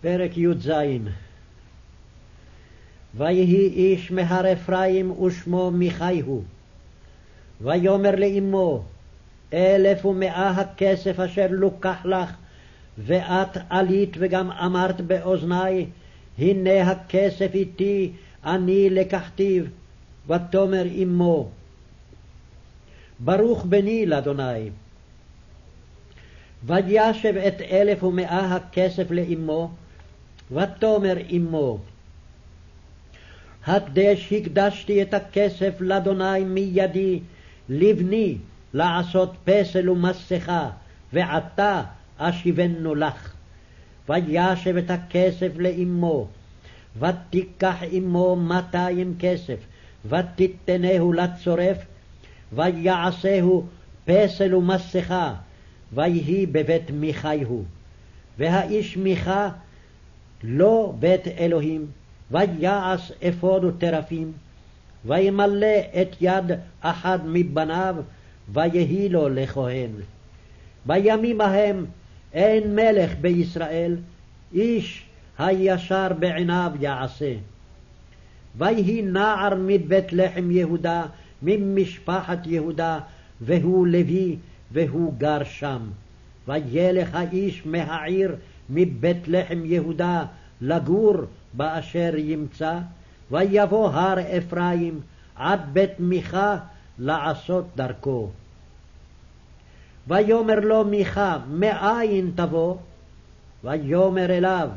פרק י"ז. ויהי איש מהר אפרים ושמו מיכי הוא. ויאמר לאמו אלף ומאה הכסף אשר לוקח לך ואת עלית וגם אמרת באוזני הנה הכסף איתי אני לקחתיו ותאמר אמו. ברוך בני לאדוני וישב את אלף ומאה הכסף לאמו, ותאמר אמו, הקדש הקדשתי את הכסף לאדוני מידי, לבני לעשות פסל ומסכה, ועתה אשיבנו לך. וישב את הכסף לאמו, ותיקח אמו מאתיים כסף, ותיתנהו לצורף, ויעשהו פסל ומסכה, ויהי בבית מיכי הוא. והאיש מיכה לא בית אלוהים, ויעש אפוד וטרפים, וימלא את יד אחד מבניו, ויהי לו לכהן. בימים ההם אין מלך בישראל, איש הישר בעיניו יעשה. ויהי נער מבית לחם יהודה, ממשפחת יהודה, והוא לוי, והוא גר שם. וילך האיש מהעיר מבית לחם יהודה לגור באשר ימצא, ויבוא הר אפרים עד בית מיכה לעשות דרכו. ויאמר לו מיכה, מאין תבוא? ויאמר אליו,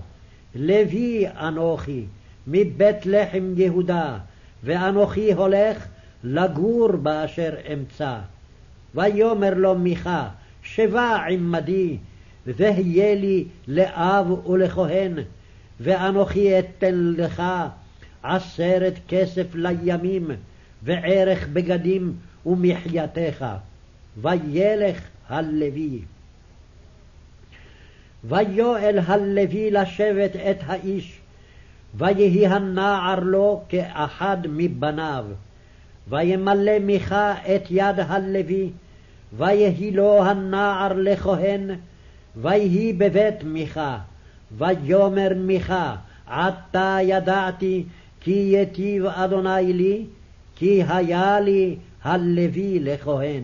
לוי אנוכי, מבית לחם יהודה, ואנוכי הולך לגור באשר אמצא. ויאמר לו מיכה, שבה עמדי, והיה לי לאב ולכהן, ואנוכי אתן לך עשרת כסף לימים, וערך בגדים ומחייתך. וילך הלוי. ויואל הלוי לשבת את האיש, ויהי הנער לו כאחד מבניו. וימלא מיכה את יד הלוי, ויהי לו הנער לכהן, ויהי בבית מיכה. ויאמר מיכה, עתה ידעתי כי יטיב אדוני לי, כי היה לי הלוי לכהן.